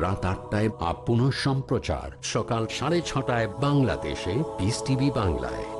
রাত আটটায় আপন সম্প্রচার সকাল সাড়ে ছটায় বাংলাদেশে পিস টিভি বাংলায়।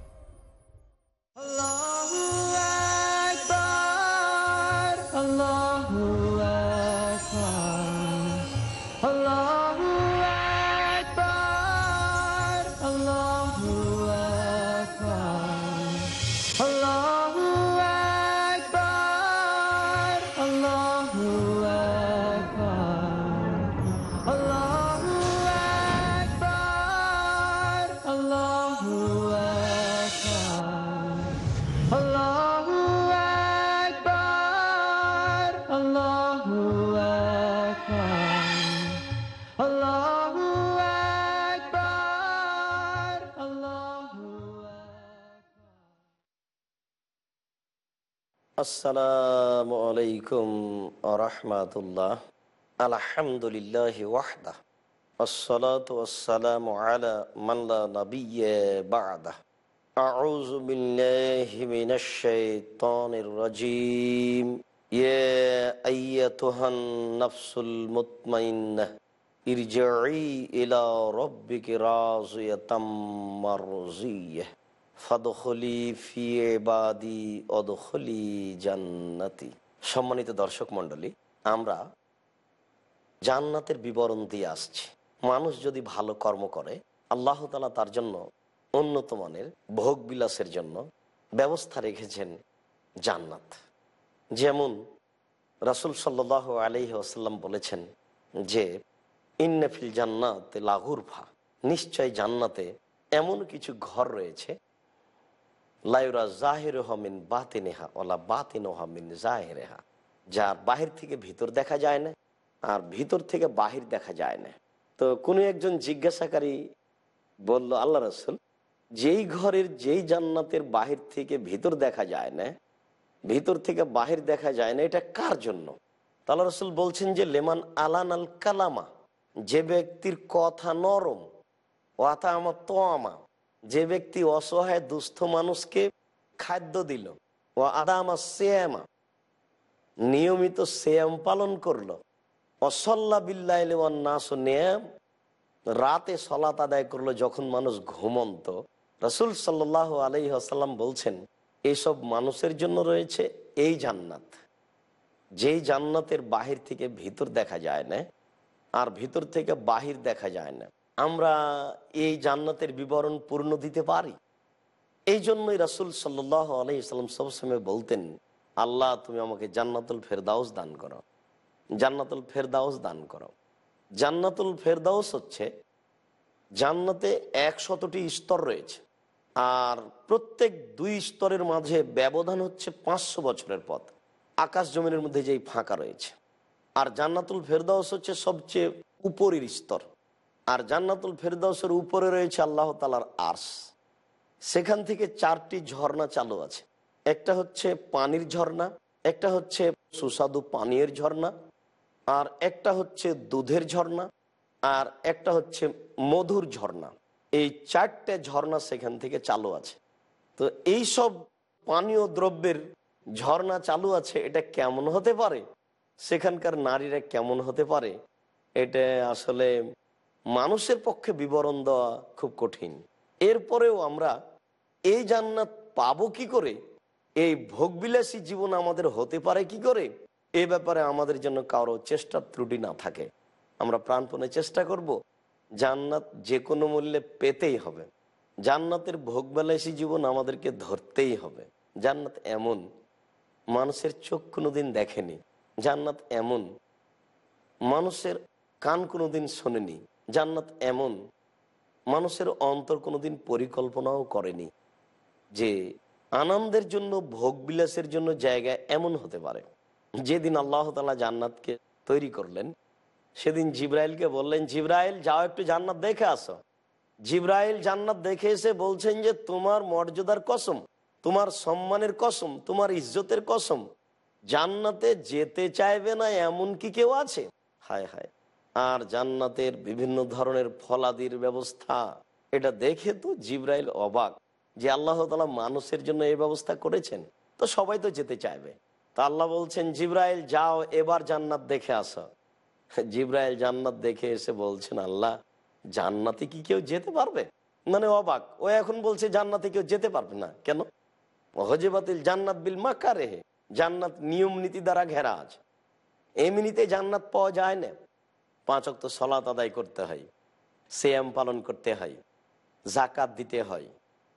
আসসালামু আলাইকুম আরহামাতুল্লাহ আলহামদুলিল্লাহ ওয়াহদা والصلاة والسلام على من لا نبي بعده أعوذ بالله من الشيطان الرجيم يا أيتها النفس المطمئنة ارجعي إلى ربك راضية مرضية জান্নাতি। সম্মানিত দর্শক মণ্ডলী, আমরা জান্নাতের বিবরণ দিয়ে আসছি। মানুষ যদি ভালো কর্ম করে, আল্লাহ তালা তার জন্য উন্নত মানের, ভোগ বিলাসের জন্য ব্যবস্থা রেখেছেন জান্নাত। যেমন রাসুল সাল্লাহ আলহি আসাল্লাম বলেছেন যে ইন্নফিল জান্নাত লাগুরফা নিশ্চয় জান্নাতে এমন কিছু ঘর রয়েছে লাইরা জাহের হমিন বাতিনেহা, ওলা বাতিন হমিন জাহেরেহা। যার বাহির থেকে ভিতর দেখা যায় না, আর ভিতর থেকে বাহির দেখা যায় না। তো কোনো একজন জিজ্ঞাসাকারী বলল, আল্লাহ রসুল, যেই ঘরের যেই জান্নাতের বাহির থেকে ভিতর দেখা যায় না, ভিতর থেকে বাহির দেখা যায় না, এটা কার জন্য? আল্লাহ রসুল বলছেন যে, লেমান আলান আল কালামা, যে ব্যক্তির কথা নরম ওয়াতা আমার তো আমা যে ব্যক্তি অসহায়, দুস্থ মানুষকে খাদ্য দিল ও আদামা সেয়ামা, নিয়মিত সেয়াম পালন করল। অসল্লা বিল্লাহ নাস নিয়াম, রাতে সলাত আদায় করল যখন মানুষ ঘুমন্ত। রসুল সাল্লাহ আলহি আসাল্লাম বলছেন এইসব মানুষের জন্য রয়েছে এই জান্নাত। যেই জান্নাতের বাহির থেকে ভিতর দেখা যায় না, আর ভিতর থেকে বাহির দেখা যায় না। আমরা এই জান্নাতের বিবরণ পূর্ণ দিতে পারি। এই জন্যই রাসুল সাল্লাহ আলহিসাল্লাম সবসময় বলতেন, আল্লাহ, তুমি আমাকে জান্নাতুল ফেরদাউস দান করো। জান্নাতুল ফেরদাউস দান করো। জান্নাতুল ফেরদাউস হচ্ছে জান্নাতে একশতটি স্তর রয়েছে, আর প্রত্যেক দুই স্তরের মাঝে ব্যবধান হচ্ছে পাঁচশো বছরের পথ। আকাশ জমিনের মধ্যে যেই ফাঁকা রয়েছে। আর জান্নাতুল ফেরদাউস হচ্ছে সবচেয়ে উপরের স্তর। আর জান্নাতুল ফেরদাউসের উপরে রয়েছে আল্লাহ তালার আর্স সেখান থেকে চারটি ঝর্ণা চালু আছে। একটা হচ্ছে পানির ঝর্ণা, একটা হচ্ছে সুস্বাদু পানীয়ের ঝর্ণা, আর একটা হচ্ছে দুধের ঝর্ণা, আর একটা হচ্ছে মধুর ঝর্ণা। এই চারটে ঝর্ণা সেখান থেকে চালু আছে। তো এই সব পানীয় দ্রব্যের ঝর্ণা চালু আছে, এটা কেমন হতে পারে? সেখানকার নারীরা কেমন হতে পারে? এটা আসলে মানুষের পক্ষে বিবরণ দেওয়া খুব কঠিন। এরপরেও আমরা এই জান্নাত পাবো কি করে? এই ভোগবিলাসী জীবন আমাদের হতে পারে কি করে? এ ব্যাপারে আমাদের জন্য কারও চেষ্টার ত্রুটি না থাকে। আমরা প্রাণপণে চেষ্টা করব। জান্নাত যে কোনো মূল্যে পেতেই হবে। জান্নাতের ভোগবিলাসী জীবন আমাদেরকে ধরতেই হবে। জান্নাত এমন মানুষের চোখ কোনোদিন দেখেনি। জান্নাত এমন মানুষের কান কোনোদিন শোনেনি। জান্নাত এমন, মানুষের অন্তর কোনোদিন পরিকল্পনাও করেনি যে আনন্দের জন্য ভোগ বিলাসের জন্য জায়গা এমন হতে পারে। যেদিন আল্লাহ তালা জান্নাতকে তৈরি করলেন, সেদিন জিব্রাইলকে বললেন, জিব্রাইল, যাও একটু জান্নাত দেখে আসো। জিব্রাইল জান্নাত দেখে এসে বলছেন যে, তোমার মর্যাদার কসম, তোমার সম্মানের কসম, তোমার ইজ্জতের কসম, জান্নাতে যেতে চাইবে না এমন কি কেউ আছে? হায় হায়। আর জান্নাতের বিভিন্ন ধরনের ফলাদির ব্যবস্থা। এটা দেখে তো জিব্রাইল অবাক যে আল্লাহ তালা মানুষের জন্য এই ব্যবস্থা করেছেন। তো সবাই তো যেতে চাইবে। তা আল্লাহ বলছেন, জিব্রাইল, যাও, এবার জান্নাত দেখে আসো। জিব্রাইল জান্নাত দেখে এসে বলছেন, আল্লাহ, জান্নাতে কি কেউ যেতে পারবে? মানে অবাক। ও এখন বলছে, জান্নাতে কেউ যেতে পারবে না। কেন? হজেবাতিল জান্নাত বিল মাক্কা রেহে জান্নাত নিয়ম নীতি দ্বারা ঘেরা আছে। এমনিতে জান্নাত পাওয়া যায় না। পাঁচ অক্ত সলাত আদায় করতে হয়, সেয়াম পালন করতে হয় জাকাত দিতে হয়,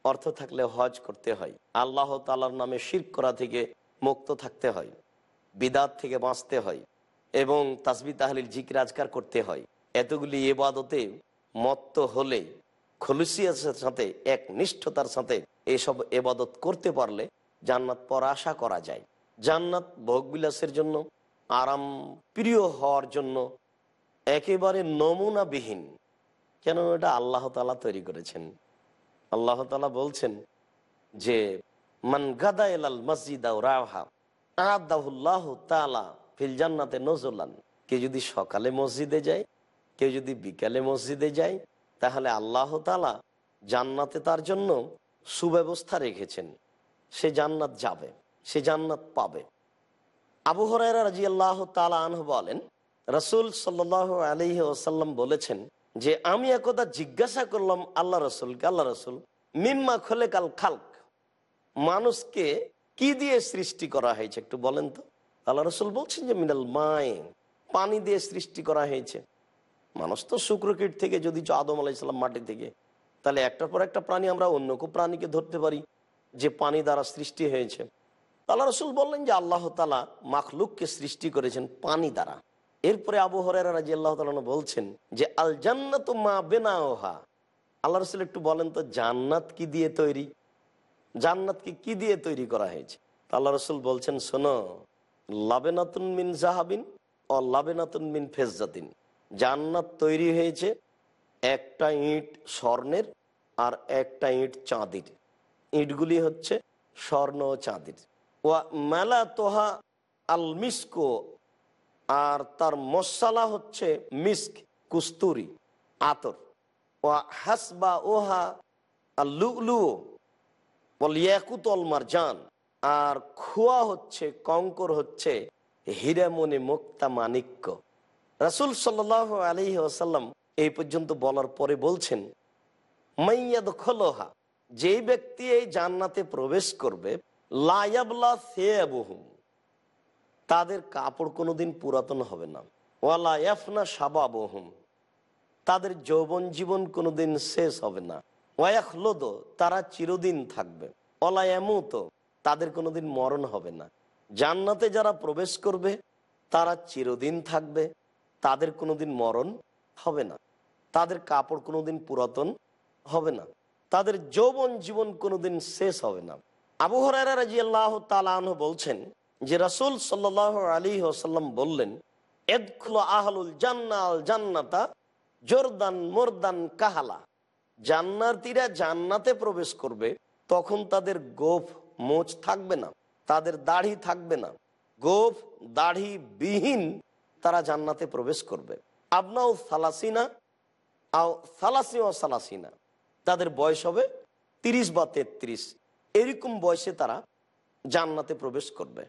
অর্থ থাকলে হজ করতে হয়, আল্লাহ তালার নামে শির করা থেকে মুক্ত থাকতে হয়, বিদাত থেকে বাঁচতে হয় এবং তাসবি তাহলিল জিকির আজকার করতে হয়। এতগুলি এবাদতে মত্ত হলে খলুসিয়াসের সাথে এক নিষ্ঠতার সাথে এসব এবাদত করতে পারলে জান্নাত পর আশা করা যায়। জান্নাত ভোগবিলাসের জন্য, আরাম প্রিয় হওয়ার জন্য একেবারে নমুনাবিহীন। কেন এটা আল্লাহ তালা তৈরি করেছেন। আল্লাহ তালা বলছেন যে, মান গাদা এলাল মসজিদ রাহা আদাহুল্লাহ তালা ফিল জান্নাতে নজলান। কেউ যদি সকালে মসজিদে যায়, কেউ যদি বিকালে মসজিদে যায়, তাহলে আল্লাহ তালা জান্নাতে তার জন্য সুব্যবস্থা রেখেছেন। সে জান্নাত যাবে, সে জান্নাত পাবে। আবু হরাইরা রাজি আল্লাহ তালা আনহ বলেন রসুল সাল্লাহ আলহি ওসাল্লাম বলেছেন যে, আমি একদা জিজ্ঞাসা করলাম, আল্লাহ রসুলকে আল্লাহ রসুল, মিম্মা খোলে কাল খালক, মানুষকে কি দিয়ে সৃষ্টি করা হয়েছে? একটু বলেন তো। আল্লাহ রসুল বলছেন যে, মিনাল মায়ে, পানি দিয়ে সৃষ্টি করা হয়েছে। মানুষ তো শুক্রকীট থেকে যদি আদম আলাইসাল্লাম মাটি থেকে, তাহলে একটার পর একটা প্রাণী আমরা অন্য কেউ প্রাণীকে ধরতে পারি, যে পানি দ্বারা সৃষ্টি হয়েছে। আল্লাহ রসুল বললেন যে, আল্লাহ তালা মাখলুককে সৃষ্টি করেছেন পানি দ্বারা। এরপরে আবু হরেরা রাজি আল্লাহ তালা বলছেন যে আল জান্নাত মা বেনা ওহা আল্লাহ রসুল একটু বলেন তো, জান্নাত কি দিয়ে তৈরি? জান্নাতকে কি দিয়ে তৈরি করা হয়েছে? আল্লাহ রসুল বলছেন, শোনো, লাবেনাতুন মিন জাহাবিন ও লাবেনাতুন মিন ফেজাতিন জান্নাত তৈরি হয়েছে একটা ইট স্বর্ণের আর একটা ইট চাঁদির। ইটগুলি হচ্ছে স্বর্ণ ও চাঁদির। ওয়া মেলা তোহা আল মিসকো আর তার মশালা হচ্ছে মিস্ক, কুস্তুরি, আতর। ও হাসবা ওহা বল ইয়াকুতল মারজান। আর খোয়া হচ্ছে, কঙ্কর হচ্ছে হিরামনে মুক্তা মানিক্য। রাসুল সাল্লাহ আলহি আসাল্লাম এই পর্যন্ত বলার পরে বলছেন মাইয়াদ খোলোহা যেই ব্যক্তি এই জান্নাতে প্রবেশ করবে লায়াবলা সে সেবহুম তাদের কাপড় কোনোদিন পুরাতন হবে না। ওয়ালা ইয়াফনা সাবাবহুম তাদের যৌবন জীবন কোনোদিন শেষ হবে না। ওয়াখলোদ তারা চিরদিন থাকবে। অলায়ামুত তাদের কোনোদিন মরণ হবে না। জান্নাতে যারা প্রবেশ করবে, তারা চিরদিন থাকবে। তাদের কোনোদিন মরণ হবে না। তাদের কাপড় কোনোদিন পুরাতন হবে না। তাদের যৌবন জীবন কোনোদিন শেষ হবে না। আবু হরারা রাজি আল্লাহ তালাহ বলছেন যে রাসুল সাল্লাহ আলী ওসাল্লাম বললেন, এদখুল আহলুল জান্নাল জান্নাতা জোরদান মোরদান কাহালা। জান্নাতিরা জান্নাতে প্রবেশ করবে, তখন তাদের গোফ মোচ থাকবে না, তাদের দাড়ি থাকবে না। গোফ দাড়ি বিহীন তারা জান্নাতে প্রবেশ করবে। আপনাও সালাসিনা আও সালাসি ও সালাসিনা, তাদের বয়স হবে তিরিশ বা তেত্রিশ। এরকম বয়সে তারা জান্নাতে প্রবেশ করবে।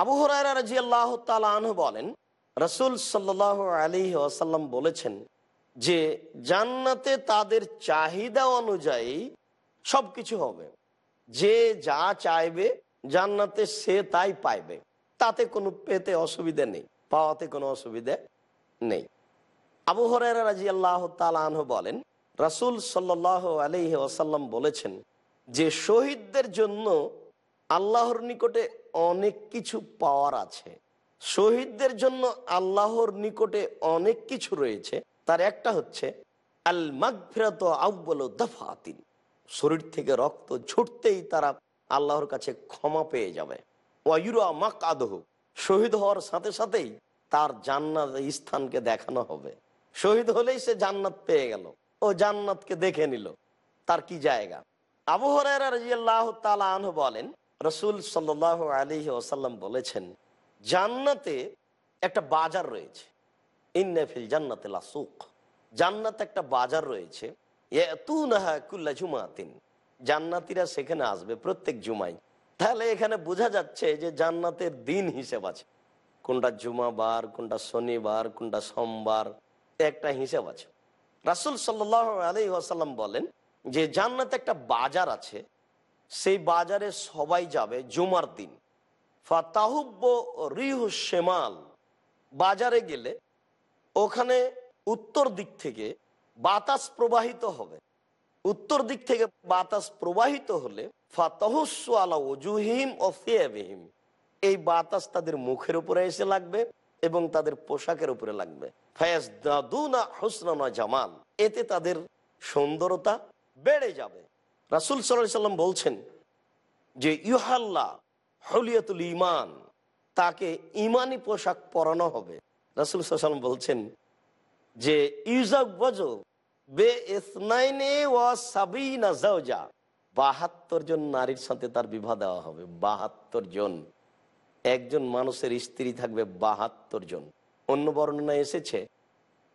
আবু হরাইরা রাজি আল্লাহ তালু বলেন, রসুল সাল্লাহ আলী আসাল্লাম বলেছেন যে, জান্নাতে তাদের চাহিদা অনুযায়ী সব কিছু হবে। যে যা চাইবে জান্নাতে সে তাই পাইবে। তাতে কোনো পেতে অসুবিধে নেই, পাওয়াতে কোনো অসুবিধে নেই। আবু হরাইরা রাজি আল্লাহ তালাহ বলেন, রাসুল সাল্লাহ আলহি ওসাল্লাম বলেছেন যে, শহীদদের জন্য আল্লাহর নিকটে অনেক কিছু পাওয়ার আছে। শহীদদের জন্য আল্লাহর নিকটে অনেক কিছু রয়েছে। তার একটা হচ্ছে আল মাগফিরাত আব্বল দফাতিন শরীর থেকে রক্ত ছুটতেই তারা আল্লাহর কাছে ক্ষমা পেয়ে যাবে। ওয়ুরা মাক আদহ শহীদ হওয়ার সাথে সাথেই তার জান্নাত স্থানকে দেখানো হবে। শহীদ হলেই সে জান্নাত পেয়ে গেল। ও জান্নাতকে দেখে নিল। তার কি জায়গা? আবু হরাহ তালু বলেন রসুল সাল আলী ওসাল্লাম বলেছেন, জান্নাতে একটা বাজার রয়েছে। ইন্নাফিল জান্নাতে লাসুক। জান্নাত একটা বাজার রয়েছে। জান্নাতিরা সেখানে আসবে প্রত্যেক জুমাই তাহলে এখানে বোঝা যাচ্ছে যে জান্নাতের দিন হিসেব আছে। কোনটা জুমাবার, কোনটা শনিবার, কোনটা সোমবার, একটা হিসেব আছে। রাসুল সাল্লাহ আলী আসাল্লাম বলেন যে জান্নাতে একটা বাজার আছে। সেই বাজারে সবাই যাবে জুমার দিন। ফাতাহুব্ব রিহু শেমাল। বাজারে গেলে ওখানে উত্তর দিক থেকে বাতাস প্রবাহিত হবে। উত্তর দিক থেকে বাতাস প্রবাহিত হলে ফাতাহুসু এই বাতাস তাদের মুখের উপরে এসে লাগবে এবং তাদের পোশাকের উপরে লাগবে। ফায়াজ দাদুনা হুসনা জামাল। এতে তাদের সুন্দরতা বেড়ে যাবে। রাসুল সাল্লাম বলছেন যে ইহাল্লা হলিয়াতুল ইমান তাকে ইমানি পোশাক পরানো হবে। রাসুল সাল্লাম বলছেন যে ইউজাক বজ বে সাবিনা বাহাত্তর জন নারীর সাথে তার বিবাহ দেওয়া হবে। বাহাত্তর জন। একজন মানুষের স্ত্রী থাকবে বাহাত্তর জন। অন্য বর্ণনা এসেছে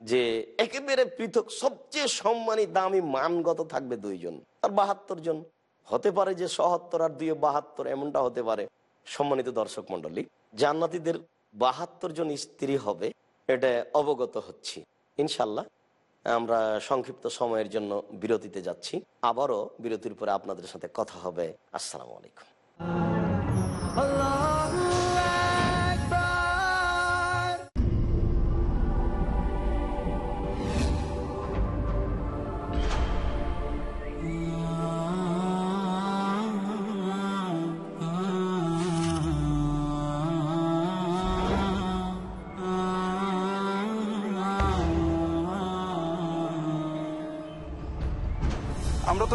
যে একেবারে পৃথক, সবচেয়ে সম্মানী, দামি, মানগত থাকবে দুইজন। আর বাহাত্তর জন। হতে পারে যে সহাত্তর আর দুই বাহাত্তর, এমনটা হতে পারে। সম্মানিত দর্শক মন্ডলী জান্নাতিদের বাহাত্তর জন স্ত্রী হবে, এটা অবগত হচ্ছি। ইনশাল্লাহ আমরা সংক্ষিপ্ত সময়ের জন্য বিরতিতে যাচ্ছি। আবারও বিরতির পরে আপনাদের সাথে কথা হবে। আসসালামু আলাইকুম।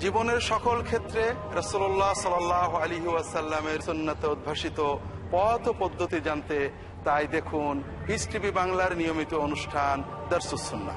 জীবনের সকল ক্ষেত্রে রসোল্লাহ সাল আলী ওয়াসাল্লামের সুন্নাতে উদ্ভাসিত পথ পদ্ধতি জানতে তাই দেখুন ইস বাংলার নিয়মিত অনুষ্ঠান দর্শুসুন্না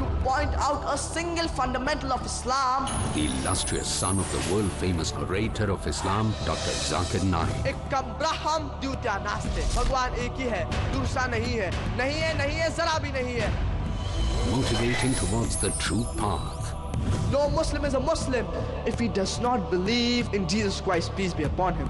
point out a single fundamental of Islam. The illustrious son of the world-famous orator of Islam, Dr. Zakir Naik. Ikkam braham dutya naste. Bhagwan ek hi hai, dursa nahi hai. Nahi hai, nahi hai, zara bhi nahi hai. Motivating towards the true path. No Muslim is a Muslim if he does not believe in Jesus Christ, peace be upon him.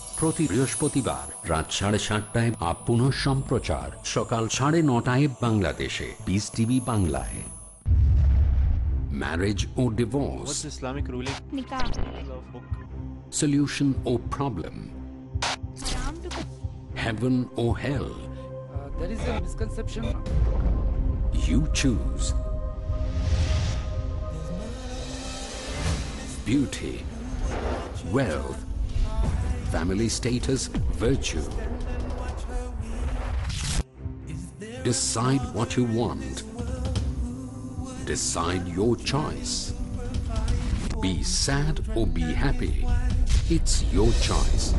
প্রতি বৃহস্পতিবার রাত সাড়ে সাতটায় up পুনঃ সম্প্রচার সকাল সাড়ে নটায় বাংলাদেশে পিস টিভি বাংলায় marriage O divorce nikah solution or problem heaven or hell there is a misconception you choose beauty wealth family status virtue decide what you want decide your choice be sad or be happy it's your choice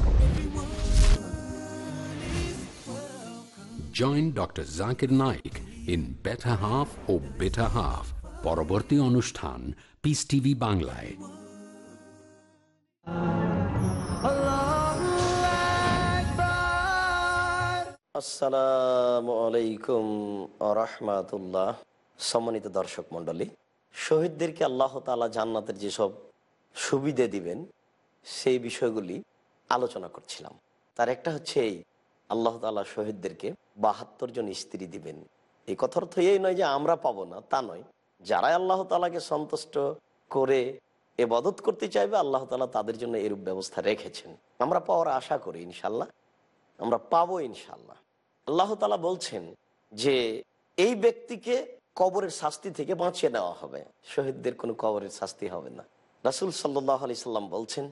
Join Dr. Zakir Naik in Better Half or Bitter Half. পরবর্তী অনুষ্ঠান piece TV বাংলায় আসসালামু আলাইকুম রহমাতুল্লাহ সম্মানিত দর্শক মণ্ডলী, শহীদদেরকে আল্লাহ তালা জান্নাতের যেসব সুবিধে দিবেন, সেই বিষয়গুলি আলোচনা করছিলাম। তার একটা হচ্ছে এই, আল্লাহ তালা শহীদদেরকে বাহাত্তর জন স্ত্রী দিবেন। এই কথার অর্থ এই নয় যে আমরা পাবো না, তা নয়। যারা আল্লাহ তালাকে সন্তুষ্ট করে এবাদত করতে চাইবে, আল্লাহ তালা তাদের জন্য এরূপ ব্যবস্থা রেখেছেন। আমরা পাওয়ার আশা করি ইনশাল্লাহ আমরা পাবো ইনশাল্লাহ আল্লাহ তালা বলছেন যে এই ব্যক্তিকে কবরের শাস্তি থেকে বাঁচিয়ে নেওয়া হবে। শহীদদের কোনো কবরের শাস্তি হবে না। রাসুল সাল্লাহ আলি সাল্লাম বলছেন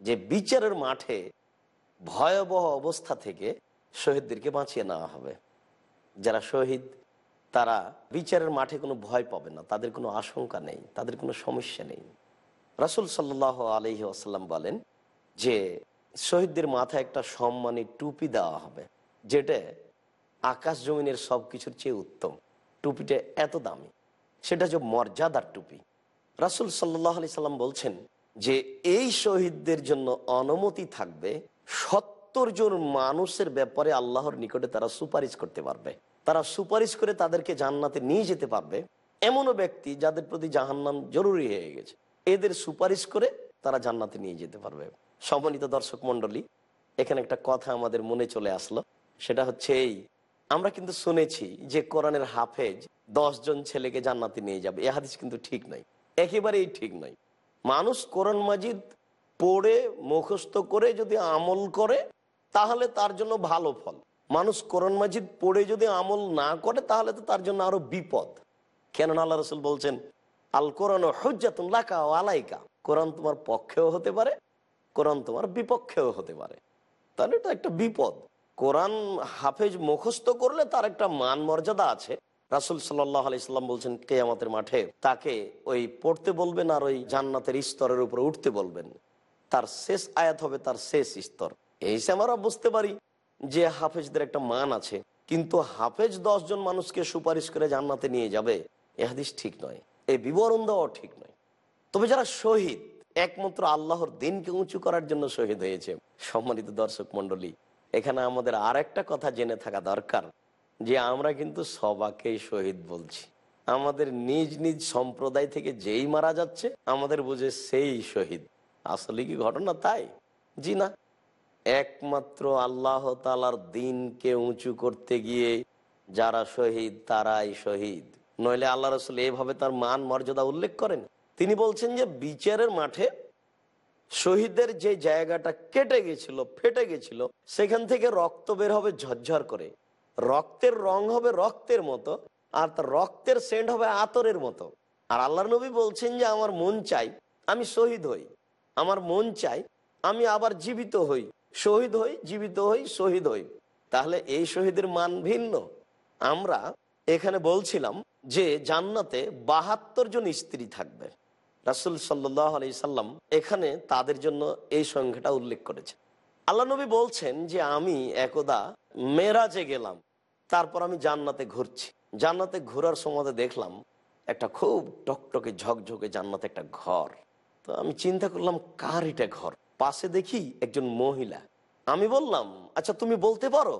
যে বিচারের মাঠে ভয়াবহ অবস্থা থেকে শহীদদেরকে বাঁচিয়ে নেওয়া হবে। যারা শহীদ, তারা বিচারের মাঠে কোনো ভয় পাবে না। তাদের কোনো আশঙ্কা নেই, তাদের কোনো সমস্যা নেই। রাসুল সাল্লাহ আলহি আসাল্লাম বলেন যে শহীদদের মাথায় একটা সম্মানী টুপি দেওয়া হবে, যেটা আকাশ জমিনের সব কিছুর চেয়ে উত্তম। টুপিটা এত দামি। সেটা যে মর্যাদার টুপি। রাসুল সাল্লাহ আলি সাল্লাম বলছেন যে, এই শহীদদের জন্য অনুমতি থাকবে সত্তর জন মানুষের ব্যাপারে আল্লাহর নিকটে তারা সুপারিশ করতে পারবে। তারা সুপারিশ করে তাদেরকে জান্নাতে নিয়ে যেতে পারবে। এমনও ব্যক্তি যাদের প্রতি জাহান্নাম জরুরি হয়ে গেছে। এদের সুপারিশ করে তারা জান্নাতে নিয়ে যেতে পারবে। সম্মানিত দর্শক মন্ডলী এখানে একটা কথা আমাদের মনে চলে আসলো। সেটা হচ্ছে এই আমরা কিন্তু শুনেছি যে কোরআনের হাফেজ দশ জন ছেলেকে জান্নাতে নিয়ে যাবে। এ হাদিস কিন্তু ঠিক নয়। একেবারেই ঠিক নয়। মানুষ কোরআন মাজিদ পড়ে, মুখস্থ করে যদি আমল করে, তাহলে তার জন্য ভালো ফল। মানুষ কোরআন মাজিদ পড়ে যদি আমল না করে, তাহলে তো তার জন্য আরও বিপদ। কেননা আল্লাহ রসুল বলছেন, আল কোরআন হজ্জাতুন লাকা আলাইকা। কোরআন তোমার পক্ষেও হতে পারে, কোরআন তোমার বিপক্ষেও হতে পারে। তাহলে এটা একটা বিপদ। কোরআন হাফেজ মুখস্থ করলে তার একটা মান মর্যাদা আছে। রাসুল সাল্লাহ আলাইসাল্লাম বলছেন, কেয়ামতের মাঠে তাকে ওই পড়তে বলবেন আর ওই জান্নাতের স্তরের উপরে উঠতে বলবেন। তার শেষ আয়াত হবে তার শেষ স্তর। এই হিসেবে আমরা বুঝতে পারি যে হাফেজদের একটা মান আছে। কিন্তু হাফেজ জন মানুষকে সুপারিশ করে জান্নাতে নিয়ে যাবে, এ হাদিস ঠিক নয়। এই বিবরণ দেওয়া ঠিক নয়। তবে যারা শহীদ, একমাত্র আল্লাহর দিনকে উঁচু করার জন্য শহীদ হয়েছে, সম্মানিত দর্শক মন্ডলী এখানে আমাদের আর একটা কথা জেনে থাকা দরকার, যে আমরা কিন্তু সবাকেই শহীদ বলছি। আমাদের নিজ নিজ সম্প্রদায় থেকে যেই মারা যাচ্ছে, আমাদের বুঝে সেই শহীদ। আসলে কি ঘটনা তাই? জি না। একমাত্র আল্লাহ তালার দিনকে উঁচু করতে গিয়ে যারা শহীদ, তারাই শহীদ। নইলে আল্লাহ রসুল এভাবে তার মান মর্যাদা উল্লেখ করেন। তিনি বলছেন যে বিচারের মাঠে শহীদের যে জায়গাটা কেটে গেছিল, ফেটে গেছিল, সেখান থেকে রক্ত বের হবে ঝরঝর করে। রক্তের রং হবে রক্তের মতো, আর তার রক্তের সেন্ট হবে আতরের মতো। আর আল্লাহ নবী বলছেন যে, আমার মন চাই আমি শহীদ হই। আমার মন চাই আমি আবার জীবিত হই। শহীদ হই, জীবিত হই, শহীদ হই। তাহলে এই শহীদের মান ভিন্ন। আমরা এখানে বলছিলাম যে, জান্নাতে বাহাত্তর জন স্ত্রী থাকবে। রাসুল সাল্লাহ আলি সাল্লাম এখানে তাদের জন্য এই সংখ্যাটা উল্লেখ করেছে আল্লাহ নবী বলছেন যে, আমি একদা মেরাজে গেলাম, তারপর আমি জান্নাতে ঘুরছি। জান্নাতে ঘোরার সময় দেখলাম একটা খুব টকটকে, ঝকঝকে জান্নাতে একটা ঘর। তো আমি চিন্তা করলাম, কার এটা ঘর? পাশে দেখি একজন মহিলা। আমি বললাম আচ্ছা তুমি বলতে পারো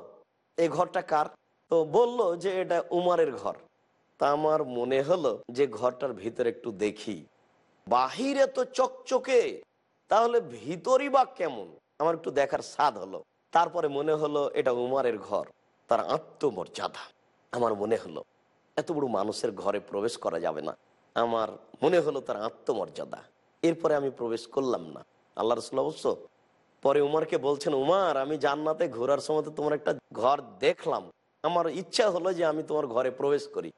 এই ঘরটা কার? তো বলল যে, এটা উমারের ঘর। তা আমার মনে হলো যে, ঘরটার ভিতরে একটু দেখি। বাহিরে তো চকচকে, তাহলে ভিতরই বা কেমন? আমার একটু দেখার স্বাদ হলো। তারপরে মনে হলো এটা উমারের ঘর, তার আত্মমর্যাদা। আমার মনে হলো, এত বড় মানুষের ঘরে প্রবেশ করা যাবে না। আমার মনে হলো তার আত্মমর্যাদা। এরপরে আমি প্রবেশ করলাম না। আল্লাহ রসুল অবশ্য পরে উমারকে বলছেন, উমার, আমি জান্নাতে ঘোরার সময় তোমার একটা ঘর দেখলাম। আমার ইচ্ছা হলো যে আমি তোমার ঘরে প্রবেশ করি।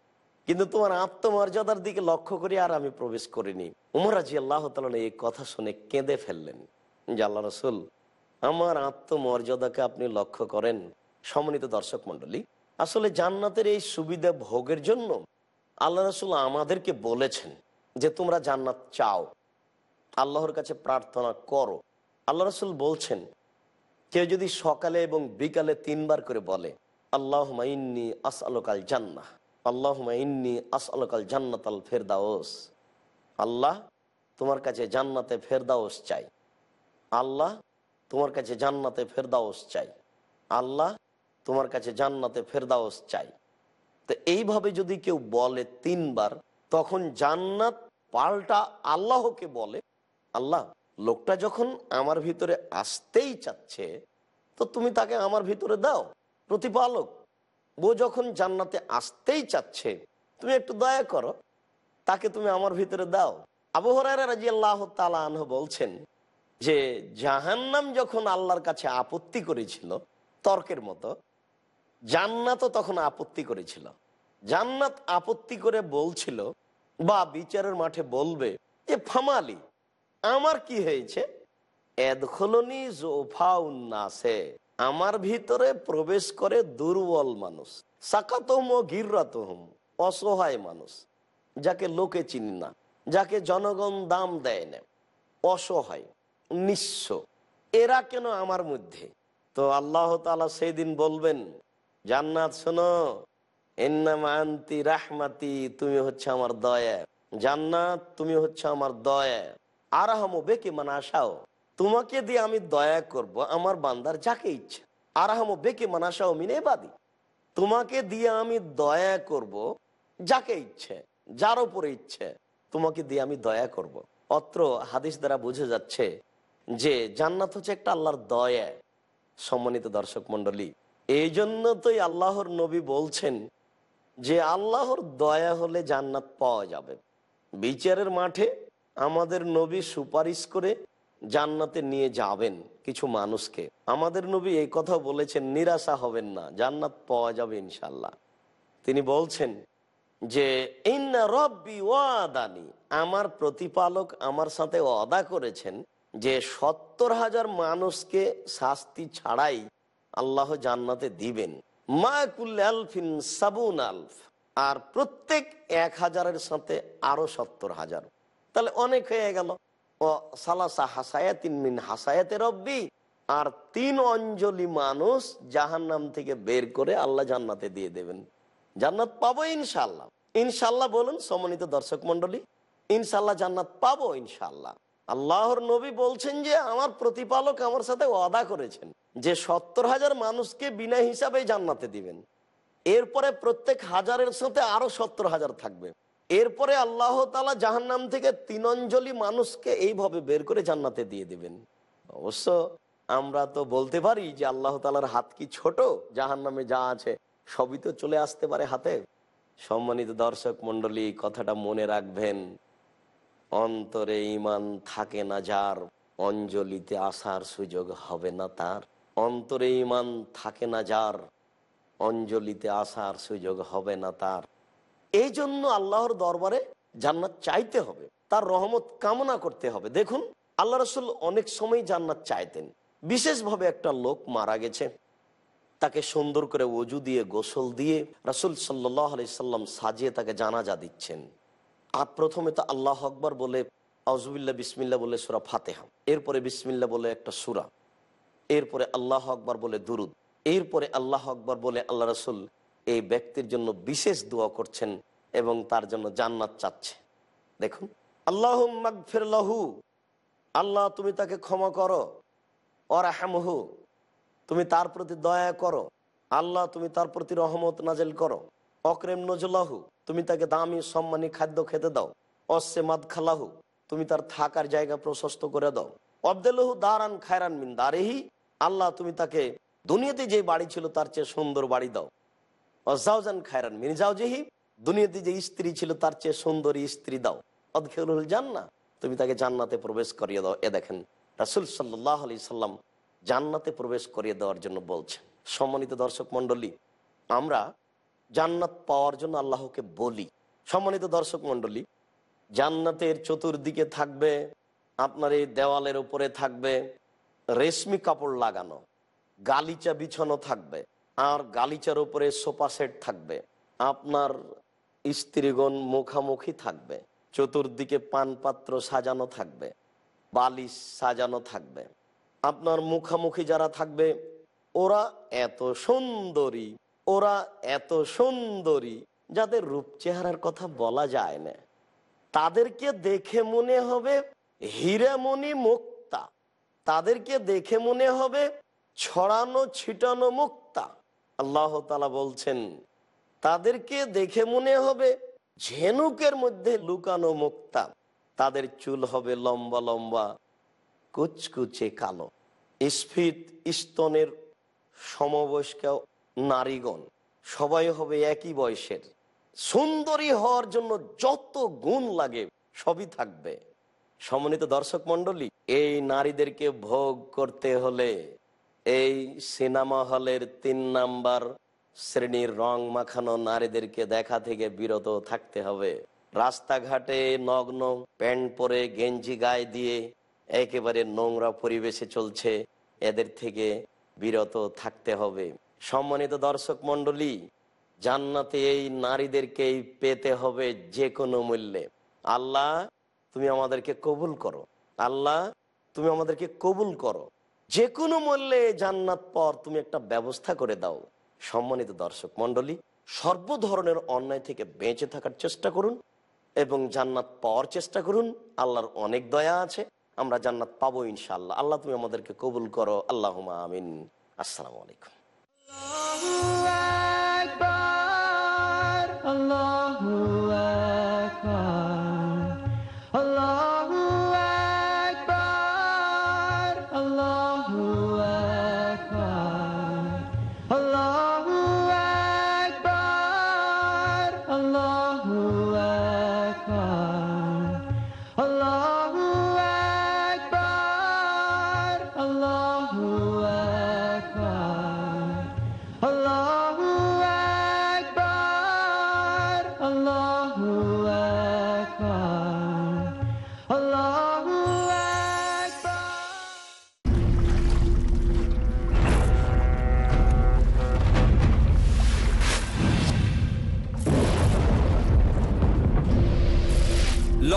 কিন্তু তোমার আত্মমর্যাদার দিকে লক্ষ্য করি আর আমি প্রবেশ করিনি। উমর রাজি আল্লাহ তালন এই কথা শুনে কেঁদে ফেললেন। যে আল্লাহ রসুল, আমার আত্মমর্যাদাকে আপনি লক্ষ্য করেন, সম্মানিত দর্শক মন্ডলী আসলে জান্নাতের এই সুবিধা ভোগের জন্য আল্লাহ রসুল আমাদেরকে বলেছেন যে তোমরা জান্নাত চাও। আল্লাহর কাছে প্রার্থনা করো। আল্লাহ রসুল বলছেন, কেউ যদি সকালে এবং বিকালে তিনবার করে বলে আল্লাহ ইন্নি আস আলোকাল আল্লাহ তোমার কাছে জান্নাতে ফেরদাওস চাই। আল্লাহ তোমার কাছে জান্নাতে ফেরদাওস চাই। আল্লাহ তোমার কাছে জান্নাতে ফেরদাওস চাই। তো এইভাবে যদি কেউ বলে তিনবার, তখন জান্নাত পাল্টা আল্লাহকে বলে, আল্লাহ, লোকটা যখন আমার ভিতরে আসতেই চাচ্ছে, তো তুমি তাকে আমার ভিতরে দাও, প্রতিপালক। ও যখন জান্নাতে আসতেই চাচ্ছে, তুমি একটু দয়া করো, তাকে তুমি আমার ভিতরে দাও। আবহরারা রাজি আল্লাহ তালাহ বলছেন যে, জাহান্নাম যখন আল্লাহর কাছে আপত্তি করেছিল, তর্কের মতো, জান্নাতও তখন আপত্তি করেছিল। জান্নাত আপত্তি করে বলছিল বা বিচারের মাঠে বলবে যে, ফামালি, আমার কি হয়েছে? এদখলনি জোফাউন্নাসে আমার ভিতরে প্রবেশ করে দুর্বল মানুষ সাকাতম ও গির্রাতহম, অসহায় মানুষ, যাকে লোকে চিনি না, যাকে জনগণ দাম দেয় না, অসহায়, নিঃস্ব। এরা কেন আমার মধ্যে? তো আল্লাহ তালা সেই দিন বলবেন, জান্নাত শোনো এন্নামান্তি রাহমাতি, তুমি হচ্ছে আমার দয়া। জান্নাত, তুমি হচ্ছে আমার দয়া। আরাহামো বেকে মানে আসাও তোমাকে দিয়ে আমি দয়া করব, আমার বান্দার যাকে ইচ্ছা। আরাহামো বেকে মানাসাও মিনে বাদি তোমাকে দিয়ে আমি দয়া করব, যাকে ইচ্ছে, যার উপরে ইচ্ছে, তোমাকে দিয়ে আমি দয়া করব। অত্র হাদিস দ্বারা বুঝে যাচ্ছে যে জান্নাত হচ্ছে একটা আল্লাহর দয়া। সম্মানিত দর্শক মন্ডলী এই জন্য তোই আল্লাহর নবী বলছেন যে আল্লাহর দয়া হলে জান্নাত পাওয়া যাবে। বিচারের মাঠে আমাদের নবী সুপারিশ করে জান্নাতে নিয়ে যাবেন কিছু মানুষকে। আমাদের নবী এই কথা বলেছেন, নিরাশা হবেন না, জান্নাত পাওয়া যাবে ইনশাল্লাহ তিনি বলছেন যে আমার প্রতিপালক আমার সাথে অদা করেছেন যে, সত্তর হাজার মানুষকে শাস্তি ছাড়াই আল্লাহ জান্নাতে দিবেন। মা কুল্লালফিন সাবুন আলফ। আর প্রত্যেক এক হাজারের সাথে আরও সত্তর হাজার। তাহলে অনেক হয়ে গেল। সালাসা হাসায়াতিন মিন হাসায়াতে রব্বি। আর তিন অঞ্জলি মানুষ জাহান্নাম থেকে বের করে আল্লাহ জান্নাতে দিয়ে দেবেন। জান্নাত পাবো ইনশাল্লাহ ইনশাল্লাহ বলুন, সম্মানিত দর্শক মন্ডলী ইনশাল্লাহ জান্নাত পাবো ইনশাল্লাহ আল্লাহর নবী বলছেন যে, আমার প্রতিপালক আমার সাথে ওয়াদা করেছেন যে, সত্তর হাজার মানুষকে বিনা হিসাবে জান্নাতে দিবেন। এরপরে প্রত্যেক হাজারের সাথে আরও সত্তর হাজার থাকবে। এরপরে আল্লাহ তালা জাহান্নাম থেকে তিন অঞ্জলি মানুষকে এইভাবে বের করে জান্নাতে দিয়ে দিবেন। অবশ্য আমরা তো বলতে পারি যে আল্লাহ তালার হাত কি ছোট? জাহান নামে যা আছে সবই তো চলে আসতে পারে হাতে। সম্মানিত দর্শক মন্ডলী কথাটা মনে রাখবেন, অন্তরে ইমান থাকে না যার, অঞ্জলিতে আসার সুযোগ হবে না তার। অন্তরে ইমান থাকে না যার, অঞ্জলিতে আসার সুযোগ হবে না তার। এই জন্য আল্লাহর দরবারে জান্নাত চাইতে হবে। তার রহমত কামনা করতে হবে। দেখুন, আল্লাহ রসুল অনেক সময় জান্নাত চাইতেন। বিশেষভাবে একটা লোক মারা গেছে। তাকে সুন্দর করে অজু দিয়ে, গোসল দিয়ে রাসুল সাল্লাহ সাল্লাম সাজিয়ে তাকে জানাজা দিচ্ছেন। আর প্রথমে তো আল্লাহ আকবর বলে আউজুবিল্লা বিসমিল্লা বলে সুরা ফাতেহা। এরপরে বিসমিল্লা বলে একটা সুরা। এরপরে আল্লাহ আকবর বলে দুরুদ। এরপরে আল্লাহ আকবর বলে আল্লাহ রসুল এই ব্যক্তির জন্য বিশেষ দোয়া করছেন এবং তার জন্য জান্নাত চাচ্ছে। দেখুন আল্লাহ ফিরলাহু আল্লাহ তুমি তাকে ক্ষমা করো অরাহামহু তুমি তার প্রতি দয়া করো, আল্লাহ তুমি তার প্রতি রহমত নাজেল করো, অক্রেম নজলাহু, তুমি তাকে দামি সম্মানী খাদ্য খেতে দাও, অসে মাদ খালাহু তুমি তার থাকার জায়গা প্রশস্ত করে দাও। অবদেলহু দারান খায়রান মিন দারেহি, আল্লাহ তুমি তাকে দুনিয়াতে যে বাড়ি ছিল তার চেয়ে সুন্দর বাড়ি দাও। অজাউজান খায়রান মির্জাও যেহি দুনিয়াতে যে স্ত্রী ছিল তার চেয়ে সুন্দরী স্ত্রী দাও। অদখেউল জান্না তুমি তাকে জান্নাতে প্রবেশ করিয়ে দাও। এ দেখেন, রাসুল সাল্লাহ আলি সাল্লাম জান্নাতে প্রবেশ করিয়ে দেওয়ার জন্য বলছেন, সম্মানিত দর্শক মন্ডলী আমরা জান্নাত পাওয়ার জন্য আল্লাহকে বলি। সম্মানিত দর্শক মন্ডলী জান্নাতের চতুর্দিকে থাকবে, আপনার এই দেওয়ালের উপরে থাকবে, রেশমি কাপড় লাগানো, গালিচা বিছানো থাকবে আর গালিচার উপরে সোফা সেট থাকবে। আপনার স্ত্রীগণ মুখামুখি থাকবে। চতুর্দিকে পানপাত্র সাজানো থাকবে। বালিশ সাজানো থাকবে। আপনার মুখামুখি যারা থাকবে, ওরা এত সুন্দরী, ওরা এত সুন্দরী, যাদের রূপ চেহারার কথা বলা যায় না। তাদেরকে দেখে মনে হবে হীরামণি মুক্তা। তাদেরকে দেখে মনে হবে ছড়ানো ছিটানো মুক্তা। আল্লাহ বলছেন, তাদেরকে দেখে মনে হবে ঝেনুকের মধ্যে লুকানো মুক্তা। তাদের চুল হবে লম্বা লম্বা, কুচকুচে কালো। স্ফীত স্তনের সমবয়স্ক নারীগণ, সবাই হবে একই বয়সের। সুন্দরী হওয়ার জন্য যত গুণ লাগে, সবই থাকবে। সমন্বিত দর্শক মন্ডলী এই নারীদেরকে ভোগ করতে হলে এই সিনেমা হলের তিন নাম্বার শ্রেণির রং মাখানো নারীদেরকে দেখা থেকে বিরত থাকতে হবে। রাস্তাঘাটে নগ্ন প্যান্ট পরে গেঞ্জি গায়ে দিয়ে একেবারে নোংরা পরিবেশে চলছে এদের থেকে বিরত থাকতে হবে। সম্মানিত দর্শক মন্ডলী জান্নাতে এই নারীদেরকেই পেতে হবে যে কোনো মূল্যে। আল্লাহ, তুমি আমাদেরকে কবুল করো। আল্লাহ, তুমি আমাদেরকে কবুল করো। যে কোনো মূল্যে জান্নাত পর তুমি একটা ব্যবস্থা করে দাও, সম্মানিত দর্শক মন্ডলী সর্ব ধরনের অন্যায় থেকে বেঁচে থাকার চেষ্টা করুন এবং জান্নাত পাওয়ার চেষ্টা করুন। আল্লাহর অনেক দয়া আছে, আমরা জান্নাত পাবো ইনশাল্লাহ আল্লাহ, তুমি আমাদেরকে কবুল করো। আল্লাহ আমিন। আসসালামু আলাইকুম।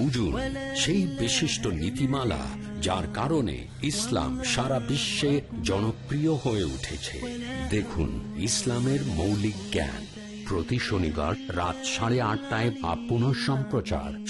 বুঝুন সেই বিশিষ্ট নীতিমালা যার কারণে ইসলাম সারা বিশ্বে জনপ্রিয় হয়ে উঠেছে। দেখুন ইসলামের মৌলিক জ্ঞান। প্রতি শনিবার রাত সাড়ে আটটায় বা পুনঃ সম্প্রচার